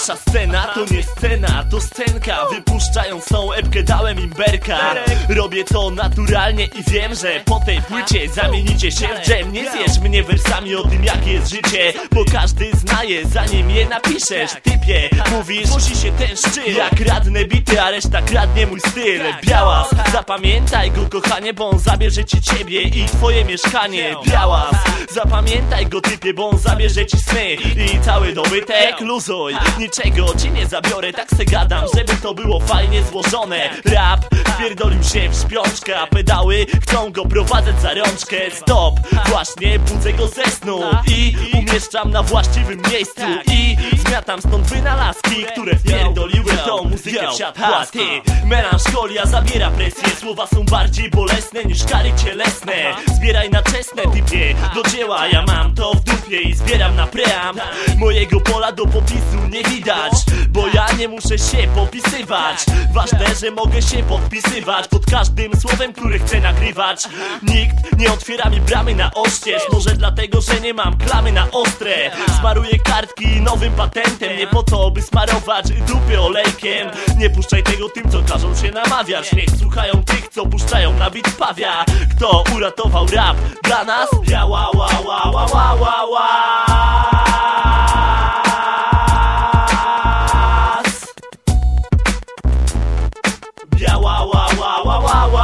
Nasza scena to nie scena, to scenka. Wypuszczając tą epkę dałem im berka. Robię to naturalnie i wiem, że po tej płycie Zamienicie się w dżem. Nie zjesz mnie wersami o tym jakie jest życie Bo każdy znaje zanim je napiszesz. Typie, mówisz, musi się ten szczyt. Jak radne bity, a reszta kradnie mój styl. Białas, zapamiętaj go kochanie Bo on zabierze ci ciebie i twoje mieszkanie. Białas, zapamiętaj go typie Bo on zabierze ci sny. I cały dobytek Luzuj, niczego ci nie zabiorę? Tak se gadam, żeby to było fajnie złożone. Rap wpierdolił się w śpiączkę A pedały chcą go prowadzać za rączkę. Stop, właśnie budzę go ze snu I umieszczam na właściwym miejscu. I zmiatam stąd wynalazki Które wpierdoliły tą muzykę w siat Melancholia zabiera presję. Słowa są bardziej bolesne niż kary cielesne. Zbieraj na czesne typie. Do dzieła ja mam to w dupie I zbieram na pream. Mojego pola do popisu nie widać Bo ja nie muszę się popisywać. Ważne, że mogę się podpisywać Pod każdym słowem, które chcę nagrywać. Nikt nie otwiera mi bramy na oścież. Może dlatego, że nie mam klamy na ostre. Smaruję kartki nowym patentem. Nie po to, by smarować dupy olejkiem. Nie puszczaj tego tym, co każą się namawiać Niech słuchają tych, co puszczają na bit pawia Kto uratował rap dla nas? Ja ła ła ła ła ła ła. Biała ła ła ła ła ła ła